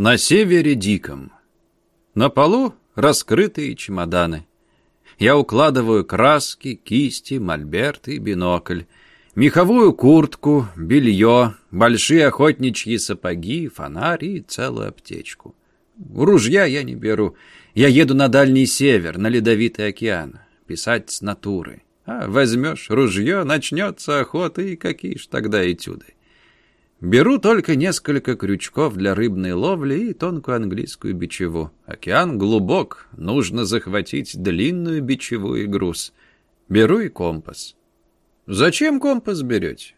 На севере диком. На полу раскрытые чемоданы. Я укладываю краски, кисти, мольберт и бинокль. Меховую куртку, белье, большие охотничьи сапоги, фонарь и целую аптечку. Ружья я не беру. Я еду на Дальний Север, на Ледовитый океан. Писать с натуры. А возьмешь ружье, начнется охота, и какие ж тогда этюды. Беру только несколько крючков для рыбной ловли и тонкую английскую бичеву. Океан глубок, нужно захватить длинную бичевую груз. Беру и компас. Зачем компас берете?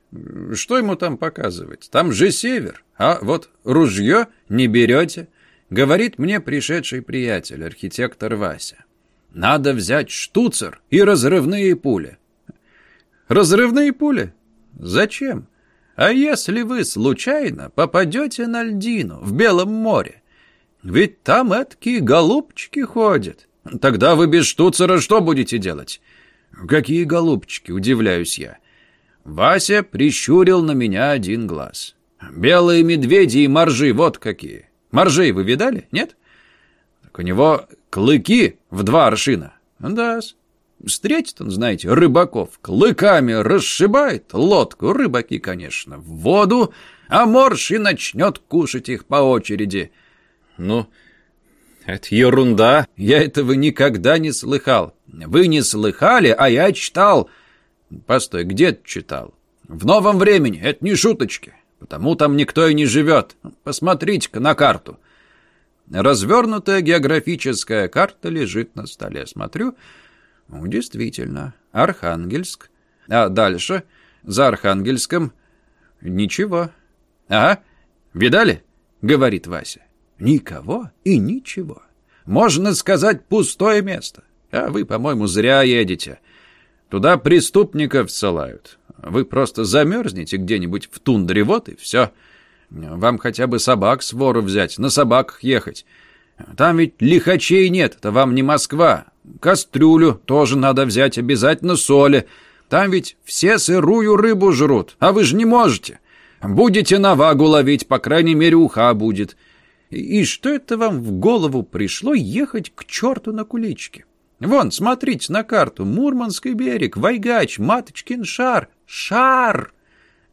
Что ему там показывать? Там же север. А вот ружье не берете. Говорит мне пришедший приятель, архитектор Вася. Надо взять штуцер и разрывные пули. Разрывные пули? Зачем? А если вы случайно попадете на льдину в Белом море? Ведь там эткие голубчики ходят. Тогда вы без штуцера что будете делать? Какие голубчики, удивляюсь я. Вася прищурил на меня один глаз. Белые медведи и моржи, вот какие. Моржей вы видали, нет? Так у него клыки в два аршина. Да-с. Встретит он, знаете, рыбаков, клыками расшибает лодку, рыбаки, конечно, в воду, а морж и начнет кушать их по очереди. Ну, это ерунда, я этого никогда не слыхал. Вы не слыхали, а я читал. Постой, где ты читал? В новом времени, это не шуточки, потому там никто и не живет. Посмотрите-ка на карту. Развернутая географическая карта лежит на столе. Смотрю, действительно, Архангельск. А дальше, за Архангельском, ничего. Ага, видали? Говорит Вася. Никого и ничего. Можно сказать, пустое место. А вы, по-моему, зря едете. Туда преступников ссылают. Вы просто замерзнете где-нибудь в тундре, вот и все. Вам хотя бы собак с вору взять, на собаках ехать. Там ведь лихачей нет, это вам не Москва. Кастрюлю тоже надо взять, обязательно соли. Там ведь все сырую рыбу жрут, а вы же не можете. Будете на вагу ловить, по крайней мере, уха будет. И что это вам в голову пришло ехать к черту на куличке? Вон, смотрите на карту. Мурманский берег, Вайгач, Маточкин шар. Шар!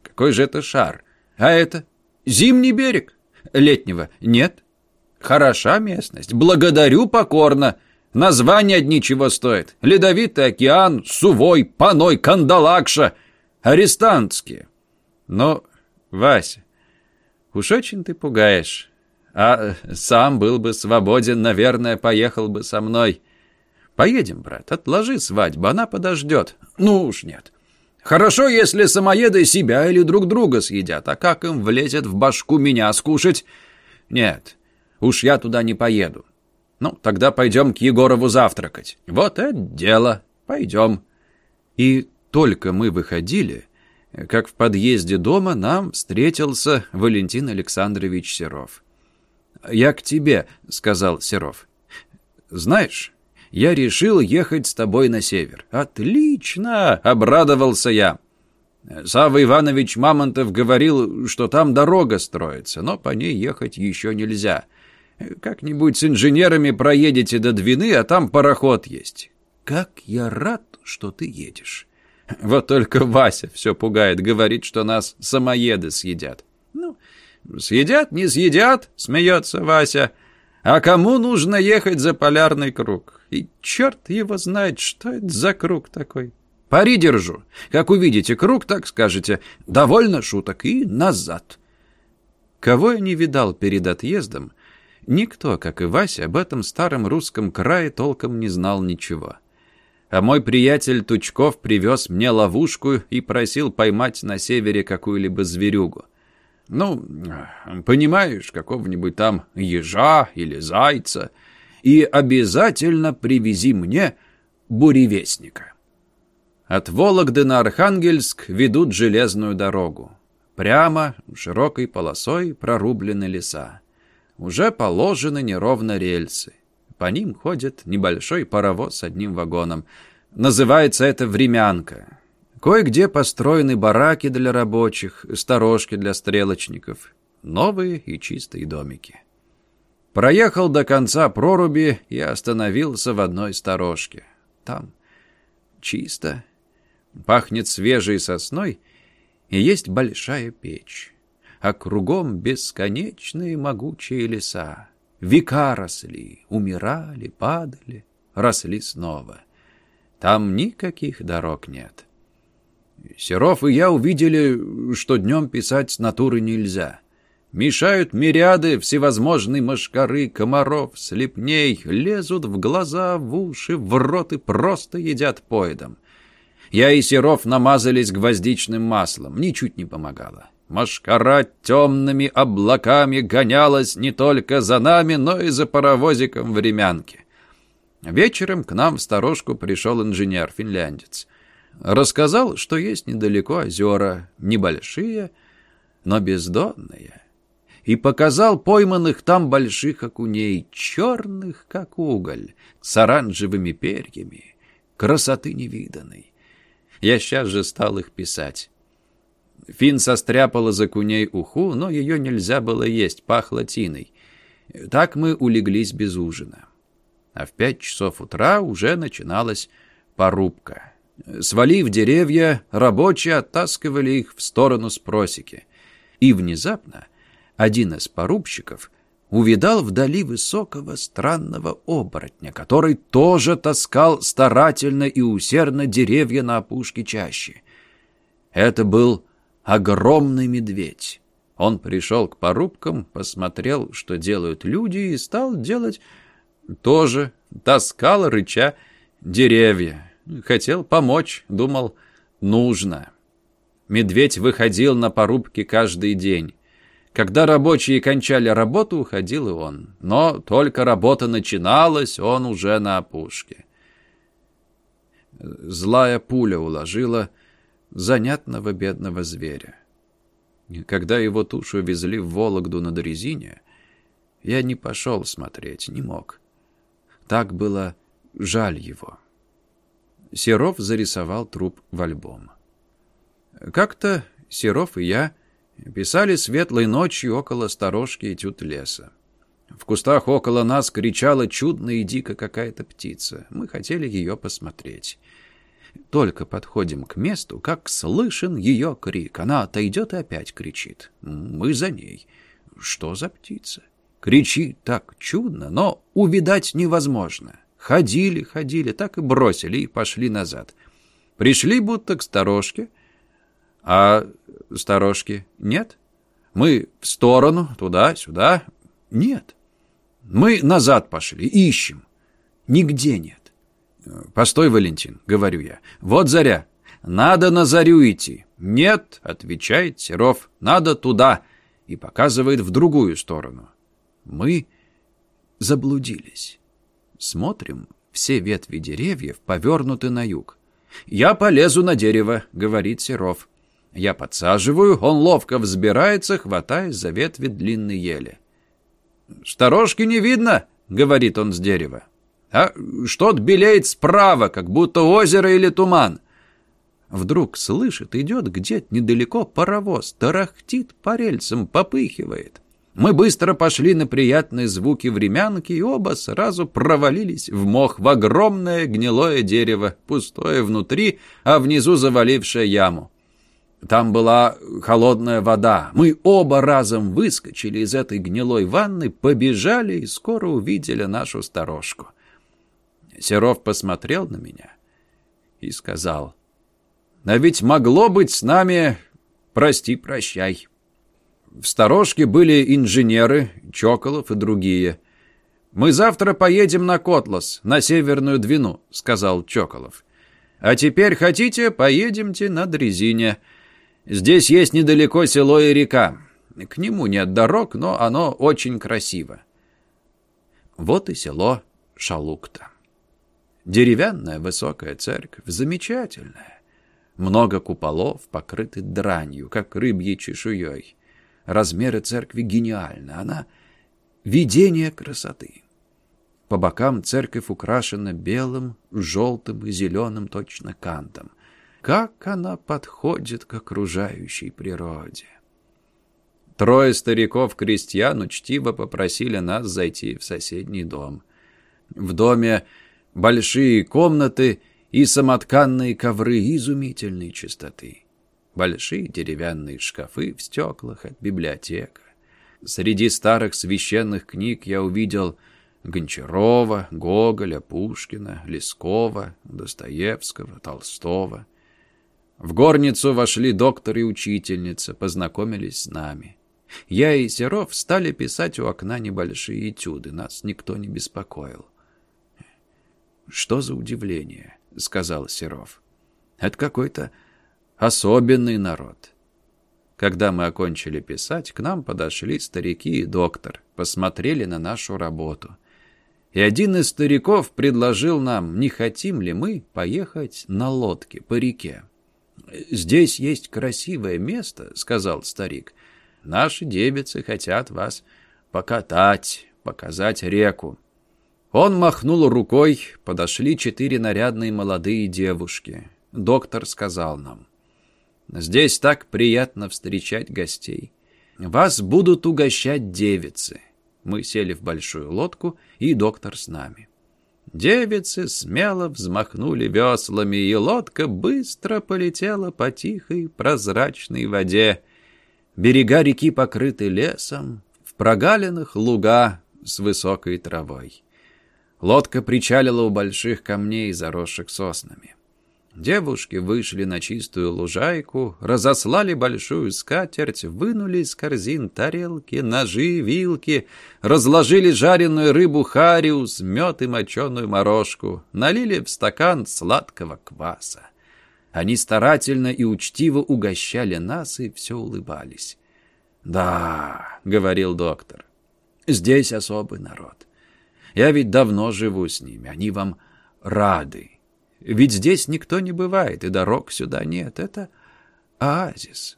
Какой же это шар? А это? Зимний берег? Летнего нет? Хороша местность. Благодарю покорно. Название одни чего стоит. Ледовитый океан, Сувой, Паной, Кандалакша. Арестантские. Но, Вася, уж очень ты пугаешь. А сам был бы свободен, наверное, поехал бы со мной. Поедем, брат, отложи свадьбу, она подождет. Ну уж нет. Хорошо, если самоеды себя или друг друга съедят, а как им влезет в башку меня скушать? Нет, уж я туда не поеду. Ну, тогда пойдем к Егорову завтракать. Вот это дело. Пойдем. И только мы выходили, как в подъезде дома нам встретился Валентин Александрович Серов. «Я к тебе», — сказал Серов. «Знаешь, я решил ехать с тобой на север». «Отлично!» — обрадовался я. Савва Иванович Мамонтов говорил, что там дорога строится, но по ней ехать еще нельзя. Как-нибудь с инженерами проедете до Двины, а там пароход есть. Как я рад, что ты едешь. Вот только Вася все пугает, говорит, что нас самоеды съедят. Ну, съедят, не съедят, смеется Вася. А кому нужно ехать за полярный круг? И черт его знает, что это за круг такой. Пари держу. Как увидите круг, так скажете «довольно шуток» и назад. Кого я не видал перед отъездом, Никто, как и Вася, об этом старом русском крае толком не знал ничего. А мой приятель Тучков привез мне ловушку и просил поймать на севере какую-либо зверюгу. Ну, понимаешь, какого-нибудь там ежа или зайца. И обязательно привези мне буревестника. От Вологды на Архангельск ведут железную дорогу. Прямо, широкой полосой прорублены леса уже положены неровно рельсы. По ним ходит небольшой паровоз с одним вагоном. Называется это «времянка». Кое-где построены бараки для рабочих, сторожки для стрелочников, новые и чистые домики. Проехал до конца проруби и остановился в одной сторожке. Там чисто, пахнет свежей сосной, и есть большая печь. А кругом бесконечные могучие леса. Века росли, умирали, падали, росли снова. Там никаких дорог нет. Серов и я увидели, что днем писать с натуры нельзя. Мешают мириады всевозможной мошкары, комаров, слепней, лезут в глаза, в уши, в рот и просто едят поедом. Я и Серов намазались гвоздичным маслом, ничуть не помогало. Машкара темными облаками гонялась не только за нами, но и за паровозиком времянки. Вечером к нам в сторожку пришел инженер-финляндец. Рассказал, что есть недалеко озера, небольшие, но бездонные. И показал пойманных там больших окуней, черных, как уголь, с оранжевыми перьями, красоты невиданной. Я сейчас же стал их писать. Фин состряпал из окуней уху, но ее нельзя было есть, пахло тиной. Так мы улеглись без ужина. А в пять часов утра уже начиналась порубка. Свалив деревья, рабочие оттаскивали их в сторону с просеки. И внезапно один из порубщиков увидал вдали высокого странного оборотня, который тоже таскал старательно и усердно деревья на опушке чащи. Это был огромный медведь. Он пришел к порубкам, посмотрел, что делают люди, и стал делать тоже. Таскал, рыча, деревья. Хотел помочь, думал, нужно. Медведь выходил на порубки каждый день. Когда рабочие кончали работу, уходил и он. Но только работа начиналась, он уже на опушке. Злая пуля уложила занятного бедного зверя. Когда его тушу везли в Вологду на дрезине, я не пошел смотреть, не мог. Так было жаль его. Серов зарисовал труп в альбом. Как-то Серов и я писали светлой ночью около сторожки этюд леса. В кустах около нас кричала чудно и дико какая-то птица. Мы хотели ее посмотреть. Только подходим к месту, как слышен ее крик. Она отойдет и опять кричит. Мы за ней. Что за птица? Кричит так чудно, но увидать невозможно. Ходили, ходили, так и бросили и пошли назад. Пришли будто к сторожке, а сторожки нет. Мы в сторону, туда-сюда. Нет. Мы назад пошли, ищем. Нигде нет. «Постой, Валентин», — говорю я. «Вот заря. Надо на зарю идти». «Нет», — отвечает Серов, — «надо туда». И показывает в другую сторону. Мы заблудились. Смотрим, все ветви деревьев повернуты на юг. «Я полезу на дерево», — говорит Серов. Я подсаживаю, он ловко взбирается, хватаясь за ветви длинной ели. «Сторожки не видно», — говорит он с дерева. «А что-то белеет справа, как будто озеро или туман». Вдруг слышит, идет где-то недалеко паровоз, тарахтит по рельсам, попыхивает. Мы быстро пошли на приятные звуки времянки, и оба сразу провалились в мох в огромное гнилое дерево, пустое внутри, а внизу завалившее яму. Там была холодная вода. Мы оба разом выскочили из этой гнилой ванны, побежали и скоро увидели нашу сторожку. Серов посмотрел на меня и сказал, «А ведь могло быть с нами прости-прощай». В сторожке были инженеры, Чоколов и другие. «Мы завтра поедем на Котлас, на Северную Двину», — сказал Чоколов. «А теперь хотите, поедемте на дрезине. Здесь есть недалеко село и река. К нему нет дорог, но оно очень красиво». Вот и село Шалукта. Деревянная высокая церковь, замечательная. Много куполов, покрыты дранью, как рыбьей чешуей. Размеры церкви гениальны. Она — видение красоты. По бокам церковь украшена белым, желтым и зеленым точно кантом. Как она подходит к окружающей природе. Трое стариков-крестьян учтиво попросили нас зайти в соседний дом. В доме большие комнаты и самотканные ковры изумительной чистоты. Большие деревянные шкафы в стеклах от библиотека. Среди старых священных книг я увидел Гончарова, Гоголя, Пушкина, Лескова, Достоевского, Толстого. В горницу вошли доктор и учительница, познакомились с нами. Я и Серов стали писать у окна небольшие этюды, нас никто не беспокоил. «Что за удивление?» — сказал Серов. «Это какой-то особенный народ». Когда мы окончили писать, к нам подошли старики и доктор, посмотрели на нашу работу. И один из стариков предложил нам, не хотим ли мы поехать на лодке по реке. «Здесь есть красивое место», — сказал старик. «Наши девицы хотят вас покатать, показать реку». Он махнул рукой, подошли четыре нарядные молодые девушки. Доктор сказал нам, «Здесь так приятно встречать гостей. Вас будут угощать девицы». Мы сели в большую лодку, и доктор с нами. Девицы смело взмахнули веслами, и лодка быстро полетела по тихой прозрачной воде. Берега реки покрыты лесом, в прогалинах луга с высокой травой. Лодка причалила у больших камней, заросших соснами. Девушки вышли на чистую лужайку, разослали большую скатерть, вынули из корзин тарелки, ножи, вилки, разложили жареную рыбу хариус, мед и моченую морожку, налили в стакан сладкого кваса. Они старательно и учтиво угощали нас и все улыбались. «Да», — говорил доктор, — «здесь особый народ. Я ведь давно живу с ними, они вам рады». Ведь здесь никто не бывает, и дорог сюда нет. Это оазис.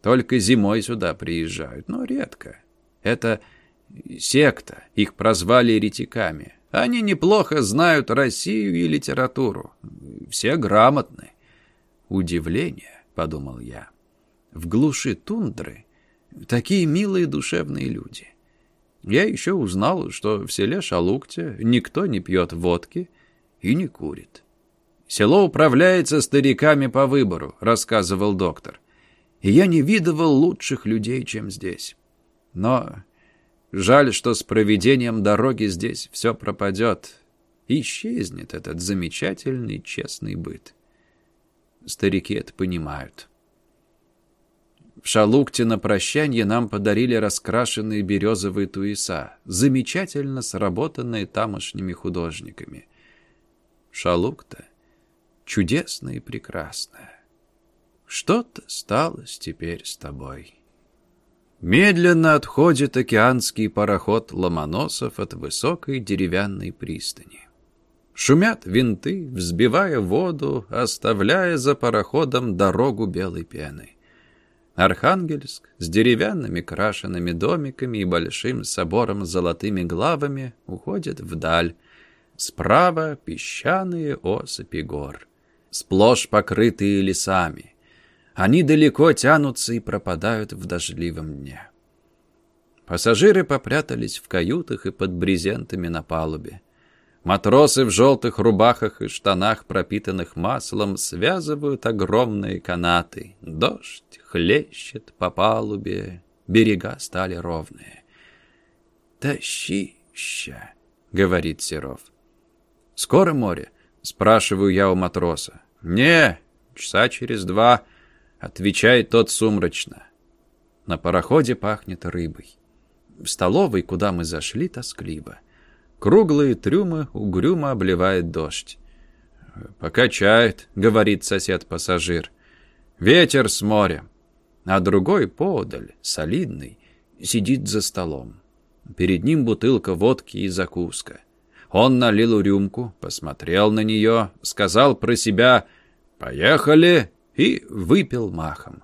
Только зимой сюда приезжают, но редко. Это секта, их прозвали еретиками. Они неплохо знают Россию и литературу. Все грамотны. Удивление, подумал я. В глуши тундры такие милые душевные люди. Я еще узнал, что в селе Шалукте никто не пьет водки и не курит. «Село управляется стариками по выбору», — рассказывал доктор. «И я не видывал лучших людей, чем здесь. Но жаль, что с проведением дороги здесь все пропадет. Исчезнет этот замечательный честный быт. Старики это понимают». В Шалукте на прощанье нам подарили раскрашенные березовые туеса, замечательно сработанные тамошними художниками. Шалукта чудесное и прекрасное. Что-то сталось теперь с тобой. Медленно отходит океанский пароход Ломоносов от высокой деревянной пристани. Шумят винты, взбивая воду, оставляя за пароходом дорогу белой пены. Архангельск с деревянными крашенными домиками и большим собором с золотыми главами уходит вдаль. Справа песчаные осыпи гор сплошь покрытые лесами. Они далеко тянутся и пропадают в дождливом дне. Пассажиры попрятались в каютах и под брезентами на палубе. Матросы в желтых рубахах и штанах, пропитанных маслом, связывают огромные канаты. Дождь хлещет по палубе, берега стали ровные. «Тащища», — говорит Серов. «Скоро море?» — спрашиваю я у матроса. «Не, часа через два», — отвечает тот сумрачно. На пароходе пахнет рыбой. В столовой, куда мы зашли, тоскливо. Круглые трюмы угрюмо обливает дождь. «Покачает», — говорит сосед-пассажир. «Ветер с моря». А другой поодаль, солидный, сидит за столом. Перед ним бутылка водки и закуска. Он налил рюмку, посмотрел на нее, сказал про себя «Поехали!» и выпил махом.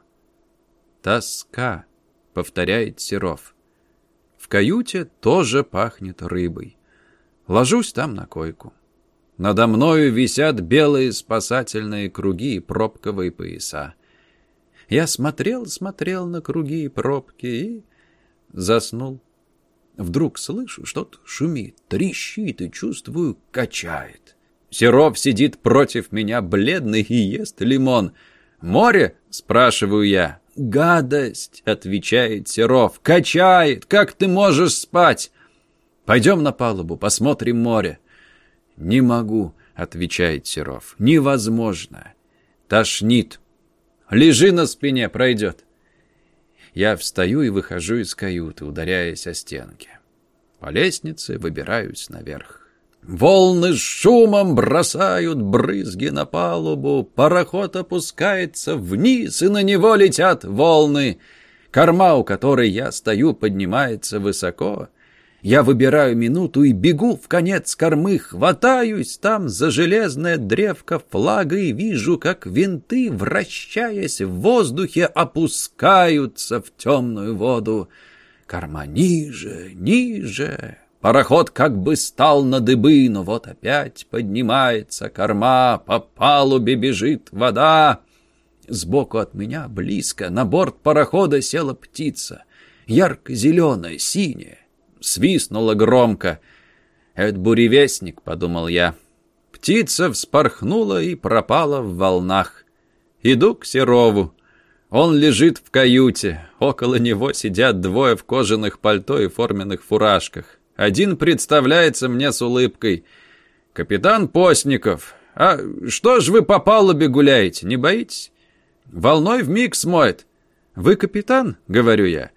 «Тоска», — повторяет Серов. В каюте тоже пахнет рыбой. Ложусь там на койку. Надо мною висят белые спасательные круги и пробковые пояса. Я смотрел, смотрел на круги и пробки и заснул. Вдруг слышу, что-то шумит, трещит и, чувствую, качает. Серов сидит против меня, бледный, и ест лимон. «Море?» — спрашиваю я. «Гадость!» — отвечает Серов. «Качает! Как ты можешь спать?» «Пойдем на палубу, посмотрим море». «Не могу», — отвечает Серов. «Невозможно. Тошнит. Лежи на спине, пройдет». Я встаю и выхожу из каюты, ударяясь о стенки. По лестнице выбираюсь наверх. Волны с шумом бросают брызги на палубу, пароход опускается вниз, и на него летят волны. Корма, у которой я стою, поднимается высоко. Я выбираю минуту и бегу в конец кормы, хватаюсь там за железное древко флага и вижу, как винты, вращаясь в воздухе, опускаются в темную воду. Корма ниже, ниже. Пароход как бы стал на дыбы, но вот опять поднимается корма, по палубе бежит вода. Сбоку от меня, близко, на борт парохода села птица. Ярко-зеленая, синяя. Свистнула громко. «Это буревестник», — подумал я. Птица вспорхнула и пропала в волнах. Иду к Серову. Он лежит в каюте. Около него сидят двое в кожаных пальто и форменных фуражках. Один представляется мне с улыбкой. «Капитан Постников, а что ж вы по палубе гуляете, не боитесь? Волной вмиг смоет». «Вы капитан?» — говорю я.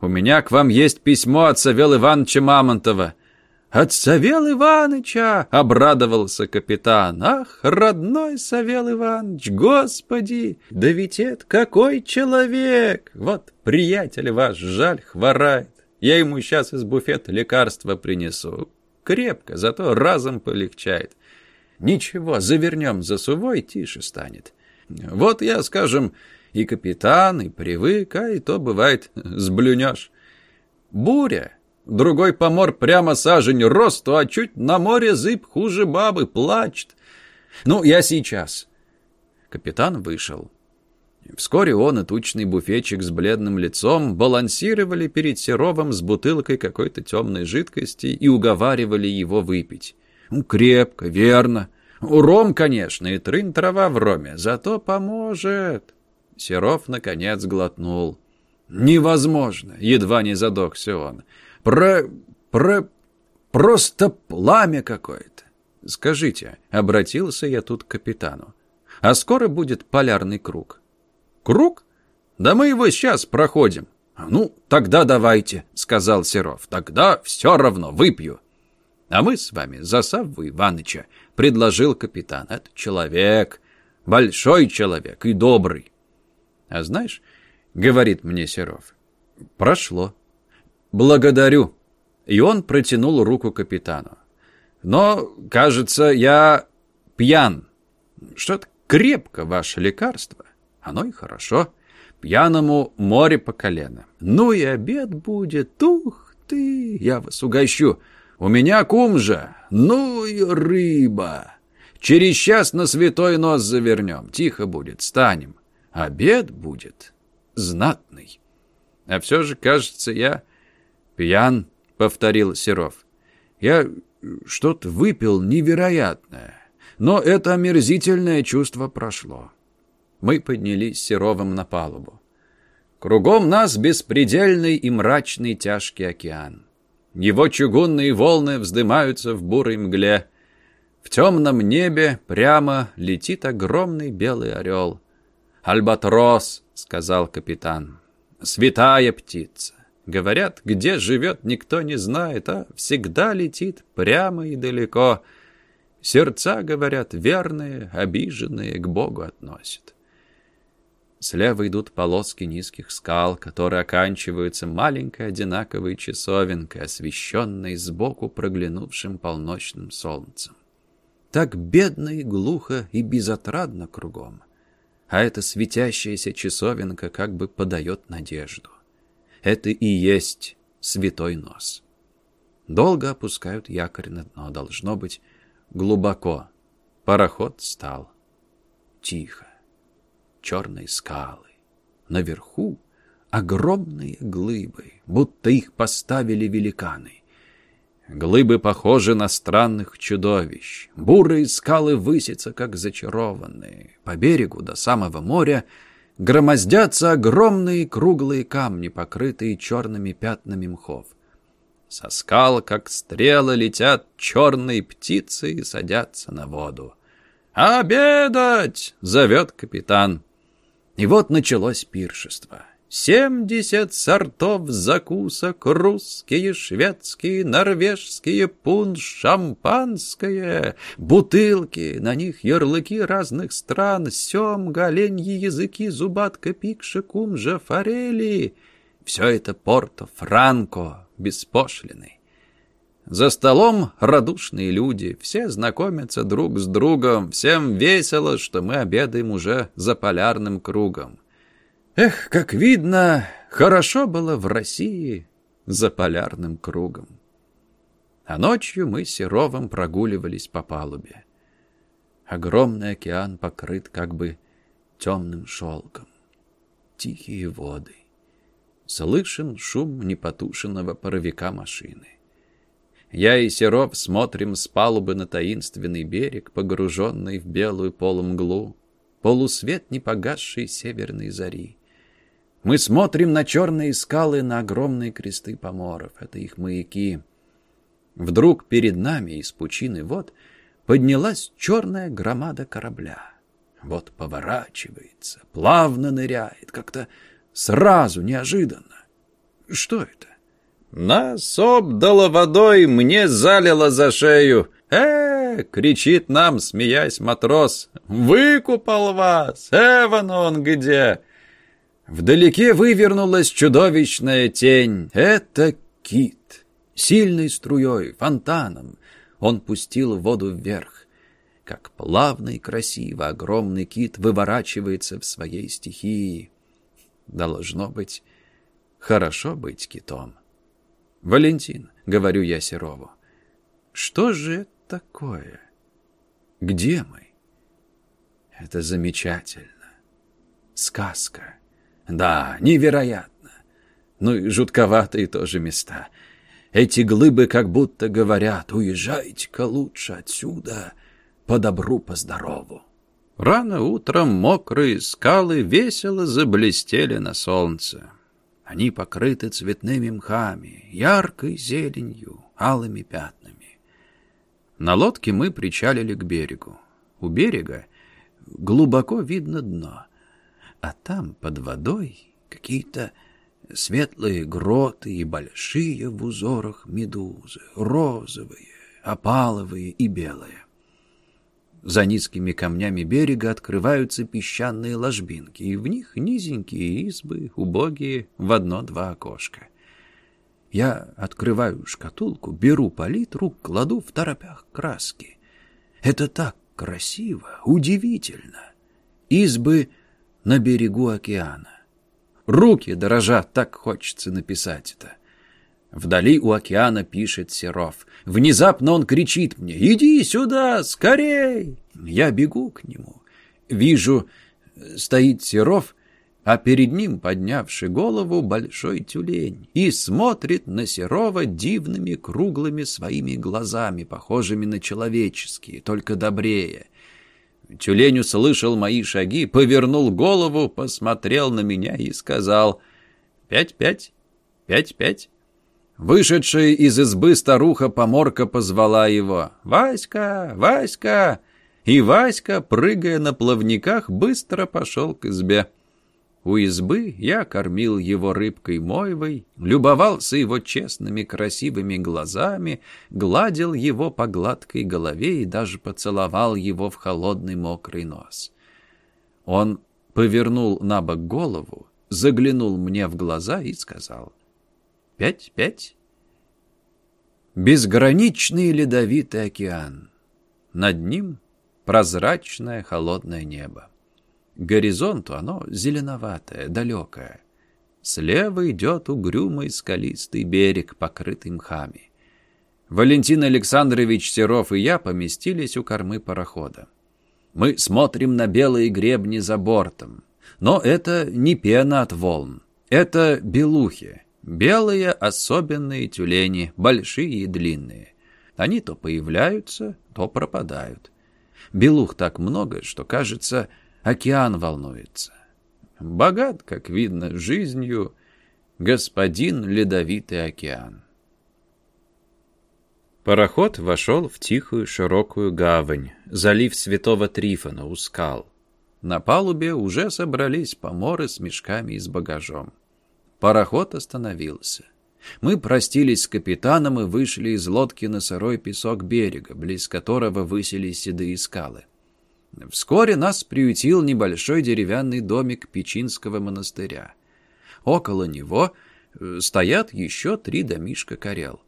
«У меня к вам есть письмо от Савел Ивановича Мамонтова». «От Савел Ивановича!» — обрадовался капитан. «Ах, родной Савел Иванович, господи! Да ведь это какой человек! Вот приятель ваш, жаль, хворает. Я ему сейчас из буфета лекарства принесу. Крепко, зато разом полегчает. Ничего, завернем за сувой, тише станет. Вот я, скажем, и капитан, и привык, а и то бывает сблюнешь. Буря. Другой помор прямо сажень росту, а чуть на море зыб хуже бабы, плачет. Ну, я сейчас. Капитан вышел. Вскоре он и тучный буфетчик с бледным лицом балансировали перед Серовым с бутылкой какой-то темной жидкости и уговаривали его выпить. Ну, крепко, верно. Ром, конечно, и трын трава в роме, зато поможет. Серов, наконец, глотнул. Невозможно, едва не задохся он. Про... про... просто пламя какое-то. Скажите, обратился я тут к капитану, а скоро будет полярный круг? Круг? Да мы его сейчас проходим. Ну, тогда давайте, сказал Серов. Тогда все равно выпью. А мы с вами за Савву Иваныча, предложил капитан. Это человек, большой человек и добрый. А знаешь, говорит мне Серов, прошло. Благодарю. И он протянул руку капитану. Но, кажется, я пьян. Что-то крепко ваше лекарство. Оно и хорошо. Пьяному море по колено. Ну и обед будет. Ух ты, я вас угощу. У меня кумжа. Ну и рыба. Через час на святой нос завернем. Тихо будет, станем. Обед будет знатный. А все же, кажется, я пьян, повторил Серов. Я что-то выпил невероятное. Но это омерзительное чувство прошло мы поднялись Серовым на палубу. Кругом нас беспредельный и мрачный тяжкий океан. Его чугунные волны вздымаются в бурой мгле. В темном небе прямо летит огромный белый орел. «Альбатрос», — сказал капитан, — «святая птица». Говорят, где живет, никто не знает, а всегда летит прямо и далеко. Сердца, говорят, верные, обиженные, к Богу относят. Слева идут полоски низких скал, которые оканчиваются маленькой одинаковой часовенкой, освещенной сбоку проглянувшим полночным солнцем. Так бедно и глухо и безотрадно кругом. А эта светящаяся часовенка как бы подает надежду. Это и есть святой нос. Долго опускают якорь на дно, должно быть глубоко. Пароход стал. Тихо черные скалы, Наверху огромные глыбы, будто их поставили великаны. Глыбы похожи на странных чудовищ. Бурые скалы высятся, как зачарованные. По берегу до самого моря громоздятся огромные круглые камни, покрытые черными пятнами мхов. Со скал, как стрелы, летят черные птицы и садятся на воду. «Обедать!» — зовет капитан. И вот началось пиршество. Семьдесят сортов закусок, русские, шведские, норвежские, пунш, шампанское, бутылки, на них ярлыки разных стран, семга, оленьи языки, зубатка, пикша, кумжа, форели. Все это Порто-Франко, беспошлиный. За столом радушные люди, все знакомятся друг с другом, всем весело, что мы обедаем уже за полярным кругом. Эх, как видно, хорошо было в России за полярным кругом. А ночью мы с Серовым прогуливались по палубе. Огромный океан покрыт как бы темным шелком. Тихие воды. Слышен шум непотушенного паровика машины. Я и Серов смотрим с палубы на таинственный берег, погруженный в белую полумглу, полусвет непогасшей северной зари. Мы смотрим на черные скалы, на огромные кресты поморов. Это их маяки. Вдруг перед нами из пучины вод поднялась черная громада корабля. Вот поворачивается, плавно ныряет, как-то сразу, неожиданно. Что это? Нас обдало водой, мне залило за шею. «Э!» — кричит нам, смеясь матрос. «Выкупал вас! Эван он где!» Вдалеке вывернулась чудовищная тень. Это кит. Сильной струей, фонтаном. Он пустил воду вверх. Как плавно и красиво огромный кит выворачивается в своей стихии. Должно быть, хорошо быть китом. «Валентин», — говорю я Серову, — «что же это такое? Где мы?» «Это замечательно. Сказка». Да, невероятно. Ну и жутковатые тоже места. Эти глыбы как будто говорят, уезжайте-ка лучше отсюда, по добру, по здорову. Рано утром мокрые скалы весело заблестели на солнце. Они покрыты цветными мхами, яркой зеленью, алыми пятнами. На лодке мы причалили к берегу. У берега глубоко видно дно — а там под водой какие-то светлые гроты и большие в узорах медузы, розовые, опаловые и белые. За низкими камнями берега открываются песчаные ложбинки, и в них низенькие избы, убогие, в одно-два окошка. Я открываю шкатулку, беру палитру, кладу в торопях краски. Это так красиво, удивительно. Избы на берегу океана. Руки дрожат, так хочется написать это. Вдали у океана пишет Серов. Внезапно он кричит мне «Иди сюда, скорей!» Я бегу к нему. Вижу, стоит Серов, а перед ним, поднявший голову, большой тюлень, и смотрит на Серова дивными круглыми своими глазами, похожими на человеческие, только добрее. Тюлень услышал мои шаги, повернул голову, посмотрел на меня и сказал «Пять-пять, пять-пять». Вышедшая из избы старуха-поморка позвала его «Васька, Васька!» И Васька, прыгая на плавниках, быстро пошел к избе. У избы я кормил его рыбкой мойвой, любовался его честными красивыми глазами, гладил его по гладкой голове и даже поцеловал его в холодный мокрый нос. Он повернул на бок голову, заглянул мне в глаза и сказал «Пять-пять». Безграничный ледовитый океан. Над ним прозрачное холодное небо горизонту оно зеленоватое, далекое. Слева идет угрюмый скалистый берег, покрытый мхами. Валентин Александрович Серов и я поместились у кормы парохода. Мы смотрим на белые гребни за бортом. Но это не пена от волн. Это белухи. Белые особенные тюлени, большие и длинные. Они то появляются, то пропадают. Белух так много, что, кажется, океан волнуется. Богат, как видно, жизнью господин ледовитый океан. Пароход вошел в тихую широкую гавань, залив святого Трифона у скал. На палубе уже собрались поморы с мешками и с багажом. Пароход остановился. Мы простились с капитаном и вышли из лодки на сырой песок берега, близ которого высились седые скалы. Вскоре нас приютил небольшой деревянный домик Печинского монастыря. Около него э, стоят еще три домишка карел.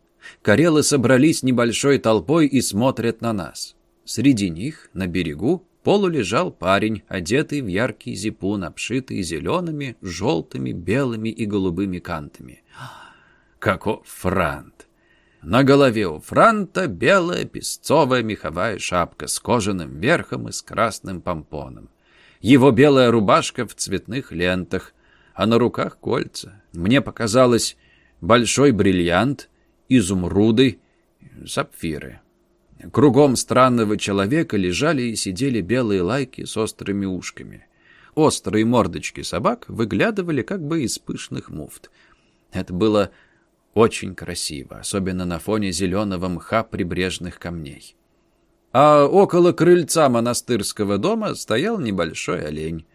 Карелы собрались небольшой толпой и смотрят на нас. Среди них, на берегу, полулежал парень, одетый в яркий зипун, обшитый зелеными, желтыми, белыми и голубыми кантами. Каков франт! На голове у франта белая песцовая меховая шапка с кожаным верхом и с красным помпоном. Его белая рубашка в цветных лентах, а на руках кольца. Мне показалось большой бриллиант — изумруды, сапфиры. Кругом странного человека лежали и сидели белые лайки с острыми ушками. Острые мордочки собак выглядывали как бы из пышных муфт. Это было очень красиво, особенно на фоне зеленого мха прибрежных камней. А около крыльца монастырского дома стоял небольшой олень.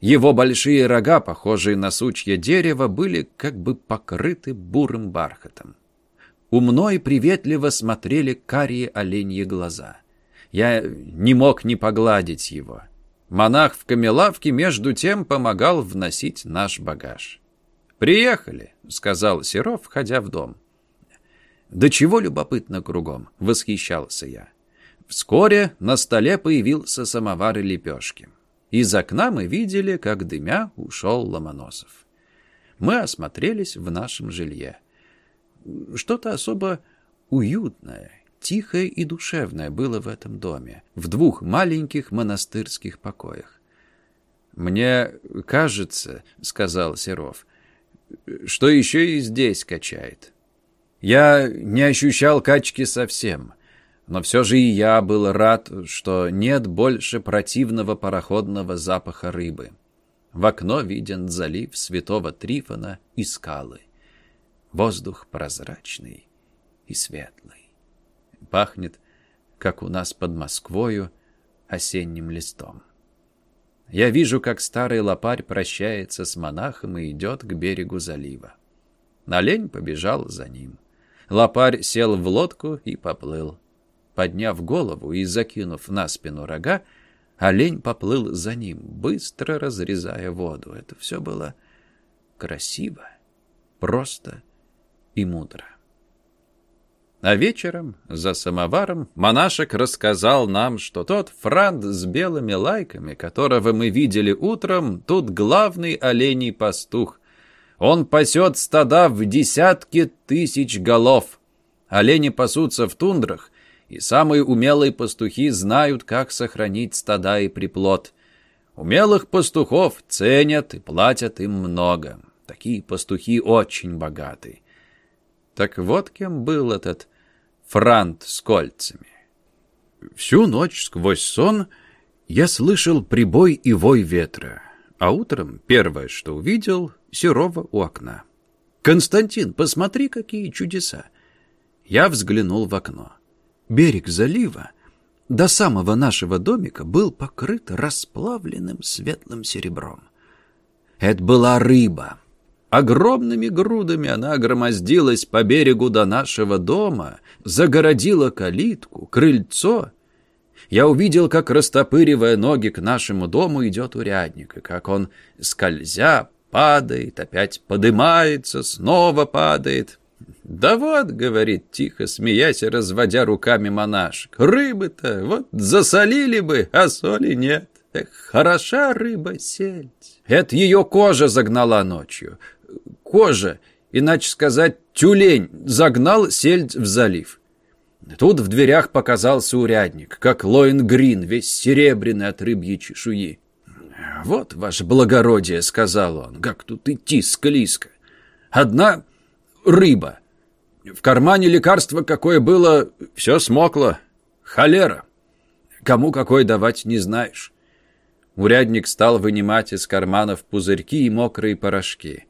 Его большие рога, похожие на сучье дерева, были как бы покрыты бурым бархатом. Умно и приветливо смотрели карие оленьи глаза. Я не мог не погладить его. Монах в камелавке между тем помогал вносить наш багаж. «Приехали», — сказал Серов, входя в дом. «Да чего любопытно кругом», — восхищался я. Вскоре на столе появился самовар и лепешки. Из окна мы видели, как дымя ушел Ломоносов. Мы осмотрелись в нашем жилье. Что-то особо уютное, тихое и душевное было в этом доме, в двух маленьких монастырских покоях. «Мне кажется, — сказал Серов, — что еще и здесь качает. Я не ощущал качки совсем, но все же и я был рад, что нет больше противного пароходного запаха рыбы. В окно виден залив святого Трифона и скалы. Воздух прозрачный и светлый. Пахнет, как у нас под Москвою, осенним листом. Я вижу, как старый лопарь прощается с монахом и идет к берегу залива. Олень побежал за ним. Лопарь сел в лодку и поплыл. Подняв голову и закинув на спину рога, олень поплыл за ним, быстро разрезая воду. Это все было красиво, просто и мудро. А вечером, за самоваром, монашек рассказал нам, что тот франт с белыми лайками, которого мы видели утром, тут главный оленей пастух. Он пасет стада в десятки тысяч голов. Олени пасутся в тундрах, и самые умелые пастухи знают, как сохранить стада и приплод. Умелых пастухов ценят и платят им много. Такие пастухи очень богаты. Так вот кем был этот франт с кольцами. Всю ночь сквозь сон я слышал прибой и вой ветра, а утром первое, что увидел, Серова у окна. «Константин, посмотри, какие чудеса!» Я взглянул в окно. Берег залива до самого нашего домика был покрыт расплавленным светлым серебром. Это была рыба, Огромными грудами она громоздилась по берегу до нашего дома, загородила калитку, крыльцо. Я увидел, как, растопыривая ноги к нашему дому, идет урядник, и как он, скользя, падает, опять подымается, снова падает. «Да вот», — говорит тихо, смеясь и разводя руками монашек, — «рыбы-то вот засолили бы, а соли нет. Эх, хороша рыба-сельдь. Это ее кожа загнала ночью кожа, иначе сказать, тюлень, загнал сельдь в залив. Тут в дверях показался урядник, как Лоин Грин, весь серебряный от рыбьей чешуи. «Вот, ваше благородие», — сказал он, — «как тут идти склизко. Одна рыба. В кармане лекарство какое было, все смокло. Холера. Кому какой давать не знаешь». Урядник стал вынимать из карманов пузырьки и мокрые порошки.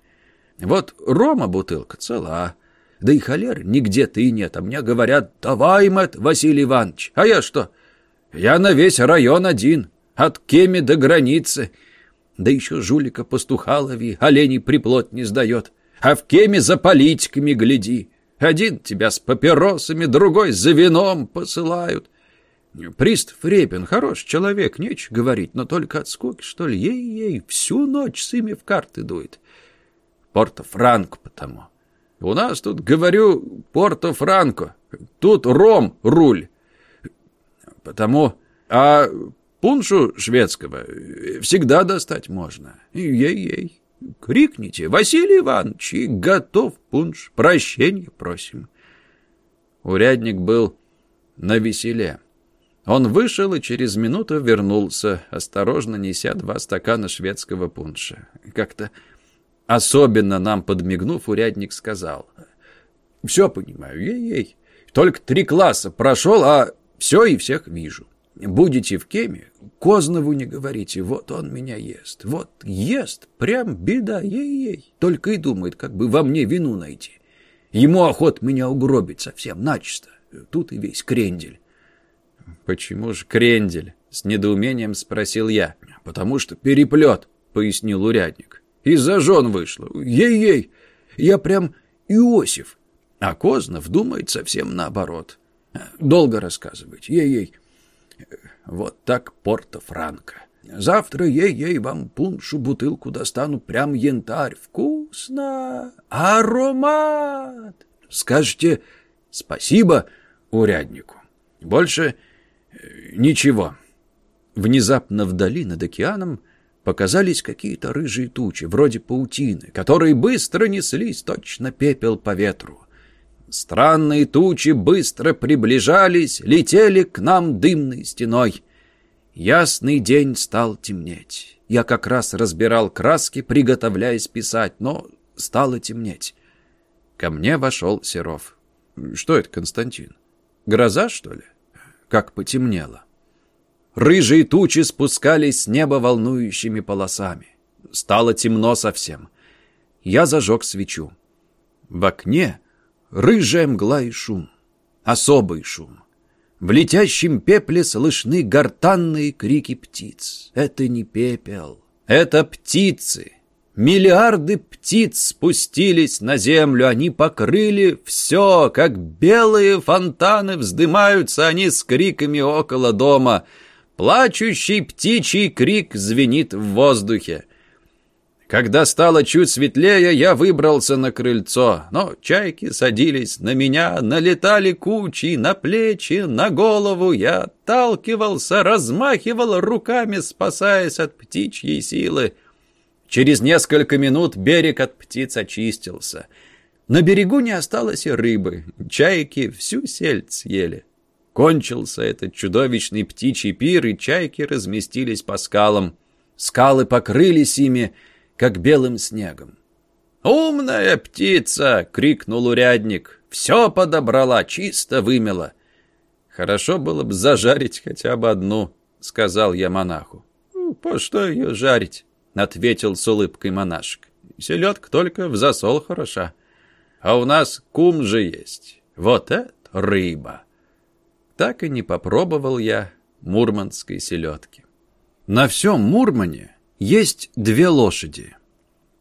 «Вот рома бутылка цела». Да и холер нигде-то и нет. А мне говорят, давай, Мэтт, Василий Иванович. А я что? Я на весь район один, от Кеми до границы. Да еще жулика пастуха лови, оленей приплод не сдает. А в Кеме за политиками гляди. Один тебя с папиросами, другой за вином посылают. Пристав Репин хороший человек, нечего говорить, но только от скуки, что ли, ей-ей, всю ночь с ими в карты дует. Порто-Франко потому. У нас тут, говорю, Порто-Франко. Тут ром руль. Потому... А пуншу шведского всегда достать можно. Ей-ей. Крикните, Василий Иванович, готов пунш. Прощения просим. Урядник был на веселе. Он вышел и через минуту вернулся, осторожно неся два стакана шведского пунша. Как-то Особенно нам подмигнув, урядник сказал. «Все понимаю, ей-ей. Только три класса прошел, а все и всех вижу. Будете в Кеме, Кознову не говорите, вот он меня ест. Вот ест, прям беда, ей-ей. Только и думает, как бы во мне вину найти. Ему охот меня угробить совсем, начисто. Тут и весь крендель». «Почему же крендель?» — с недоумением спросил я. «Потому что переплет», — пояснил урядник. Из-за жен вышло. Ей-ей, я прям Иосиф. А Кознов думает совсем наоборот. Долго рассказывать. Ей-ей. Вот так Порто-Франко. Завтра ей-ей вам пуншу бутылку достану, прям янтарь. Вкусно! Аромат! Скажете спасибо уряднику. Больше э, ничего. Внезапно вдали над океаном показались какие-то рыжие тучи, вроде паутины, которые быстро неслись точно пепел по ветру. Странные тучи быстро приближались, летели к нам дымной стеной. Ясный день стал темнеть. Я как раз разбирал краски, приготовляясь писать, но стало темнеть. Ко мне вошел Серов. «Что это, Константин? Гроза, что ли?» Как потемнело. Рыжие тучи спускались с неба волнующими полосами. Стало темно совсем. Я зажег свечу. В окне рыжая мгла и шум. Особый шум. В летящем пепле слышны гортанные крики птиц. Это не пепел, это птицы. Миллиарды птиц спустились на землю, они покрыли все, как белые фонтаны вздымаются они с криками около дома — Плачущий птичий крик звенит в воздухе. Когда стало чуть светлее, я выбрался на крыльцо, но чайки садились на меня, налетали кучи, на плечи, на голову. Я отталкивался, размахивал руками, спасаясь от птичьей силы. Через несколько минут берег от птиц очистился. На берегу не осталось и рыбы, чайки всю сельдь съели. Кончился этот чудовищный птичий пир, и чайки разместились по скалам. Скалы покрылись ими, как белым снегом. «Умная птица!» — крикнул урядник. «Все подобрала, чисто вымела». «Хорошо было бы зажарить хотя бы одну», — сказал я монаху. «Ну, «По что ее жарить?» — ответил с улыбкой монашек. «Селедка только в засол хороша. А у нас кум же есть. Вот это рыба!» Так и не попробовал я мурманской селедки. На всем Мурмане есть две лошади.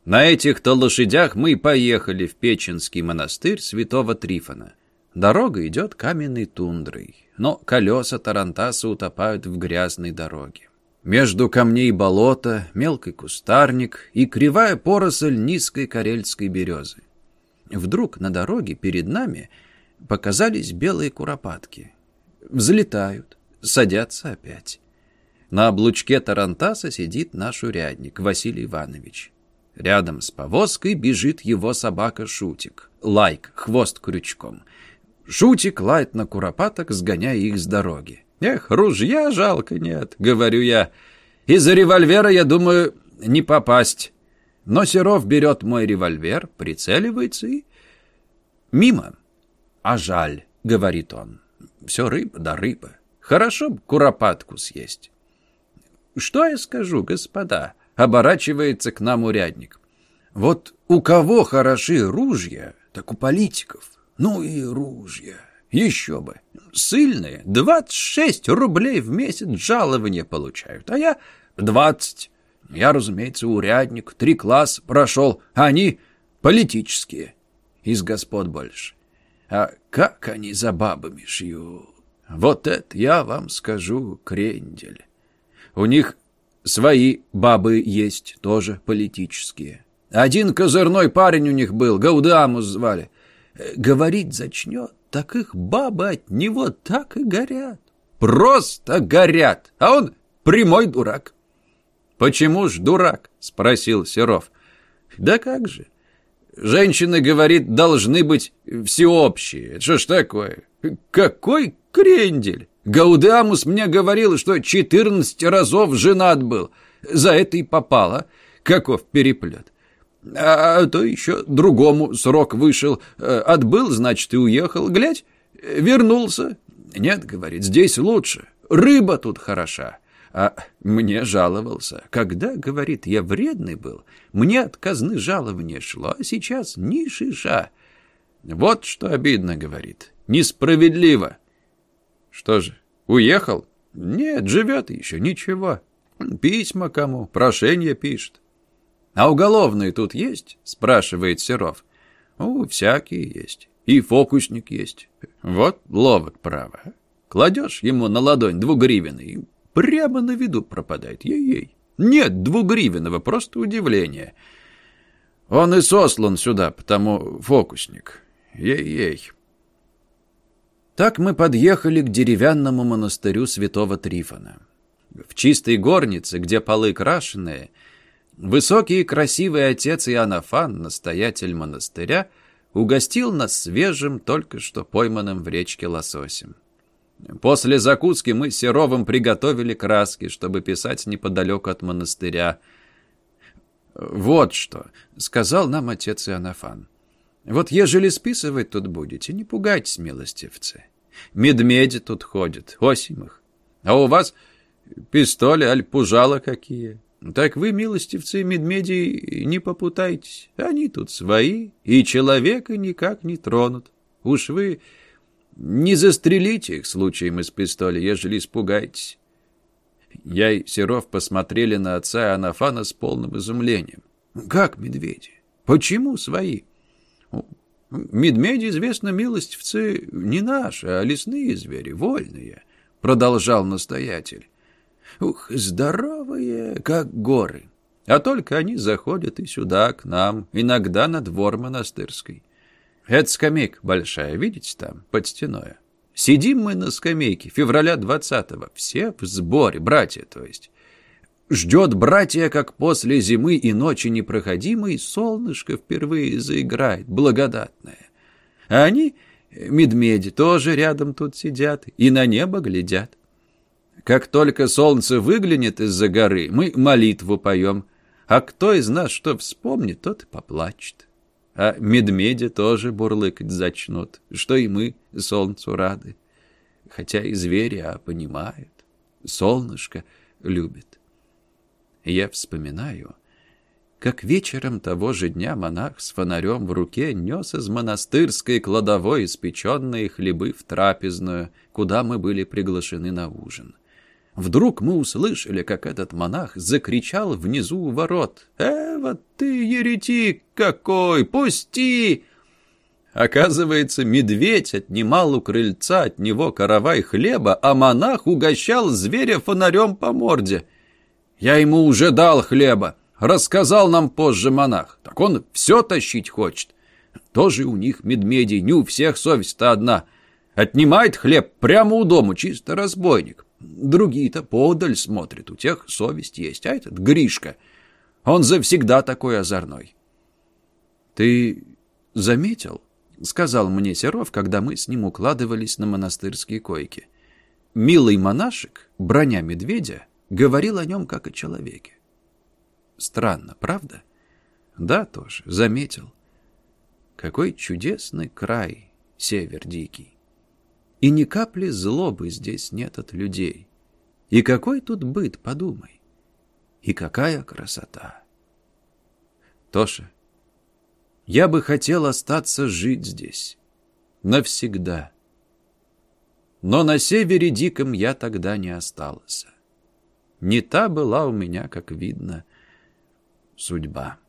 На этих-то лошадях мы поехали в Печенский монастырь святого Трифона. Дорога идет каменной тундрой, но колеса Тарантаса утопают в грязной дороге. Между камней болото, мелкий кустарник и кривая поросль низкой карельской березы. Вдруг на дороге перед нами показались белые куропатки взлетают, садятся опять. На облучке Тарантаса сидит наш урядник Василий Иванович. Рядом с повозкой бежит его собака Шутик. Лайк, хвост крючком. Шутик лает на куропаток, сгоняя их с дороги. «Эх, ружья жалко нет», — говорю я. Из-за револьвера, я думаю, не попасть. Но Серов берет мой револьвер, прицеливается и... Мимо. А жаль, говорит он. Все рыба да рыба. Хорошо бы куропатку съесть. Что я скажу, господа? Оборачивается к нам урядник. Вот у кого хороши ружья, так у политиков. Ну и ружья. Еще бы. Сыльные 26 рублей в месяц жалования получают, а я 20. Я, разумеется, урядник, три класса прошел, а они политические. Из господ больше. А как они за бабами шьют? Вот это я вам скажу, крендель. У них свои бабы есть, тоже политические. Один козырной парень у них был, Гаудамус звали. Говорить зачнет, так их бабы от него так и горят. Просто горят, а он прямой дурак. «Почему ж дурак?» — спросил Серов. «Да как же? Женщины, говорит, должны быть всеобщие. Это что ж такое? Какой крендель? Гаудамус мне говорил, что четырнадцать разов женат был. За это и попало. Каков переплет. А то еще другому срок вышел. Отбыл, значит, и уехал. Глядь, вернулся. Нет, говорит, здесь лучше. Рыба тут хороша. А мне жаловался. Когда, говорит, я вредный был, мне от казны жалование шло, а сейчас ни шиша. Вот что обидно, говорит. Несправедливо. Что же, уехал? Нет, живет еще, ничего. Письма кому, прошение пишет. А уголовные тут есть? Спрашивает Серов. У, всякие есть. И фокусник есть. Вот ловок право. Кладешь ему на ладонь двугривенный, Прямо на виду пропадает. Ей-ей. Нет двугривенного, просто удивление. Он и сослан сюда, потому фокусник. Ей-ей. Так мы подъехали к деревянному монастырю святого Трифона. В чистой горнице, где полы крашеные, высокий и красивый отец Иоаннафан, настоятель монастыря, угостил нас свежим, только что пойманным в речке лососем. После закуски мы с Серовым приготовили краски, чтобы писать неподалеку от монастыря. «Вот что», — сказал нам отец Иоаннафан. «Вот ежели списывать тут будете, не пугайтесь, милостивцы. Медмеди тут ходят, их. А у вас пистоли, аль пужала какие. Так вы, милостивцы, медмеди, не попутайтесь. Они тут свои, и человека никак не тронут. Уж вы не застрелите их случаем из пистоля, ежели испугаетесь. Я и Серов посмотрели на отца Анафана с полным изумлением. «Как медведи? Почему свои?» «Медведи, известно, милостивцы, не наши, а лесные звери, вольные», — продолжал настоятель. «Ух, здоровые, как горы. А только они заходят и сюда, к нам, иногда на двор монастырский. Это скамейка большая, видите там, под стеной. Сидим мы на скамейке февраля 20-го, все в сборе, братья, то есть. Ждет братья, как после зимы и ночи непроходимой, солнышко впервые заиграет, благодатное. А они, медведи, тоже рядом тут сидят и на небо глядят. Как только солнце выглянет из-за горы, мы молитву поем, а кто из нас что вспомнит, тот и поплачет а медведи тоже бурлыкать зачнут, что и мы солнцу рады. Хотя и звери, а понимают, солнышко любит. Я вспоминаю, как вечером того же дня монах с фонарем в руке нес из монастырской кладовой испеченные хлебы в трапезную, куда мы были приглашены на ужин. Вдруг мы услышали, как этот монах закричал внизу у ворот. «Э, ты, еретик какой! Пусти!» Оказывается, медведь отнимал у крыльца от него каравай хлеба, а монах угощал зверя фонарем по морде. «Я ему уже дал хлеба», — рассказал нам позже монах. «Так он все тащить хочет». Тоже у них медведей, не у всех совесть-то одна. Отнимает хлеб прямо у дома, чисто разбойник. Другие-то подаль смотрят, у тех совесть есть, а этот Гришка, он завсегда такой озорной. «Ты заметил?» — сказал мне Серов, когда мы с ним укладывались на монастырские койки. «Милый монашек, броня медведя, говорил о нем как о человеке. Странно, правда? Да, тоже, заметил. Какой чудесный край, север дикий. И ни капли злобы здесь нет от людей. И какой тут быт, подумай. И какая красота. Тоша, я бы хотел остаться жить здесь. Навсегда. Но на севере диком я тогда не остался. Не та была у меня, как видно, судьба.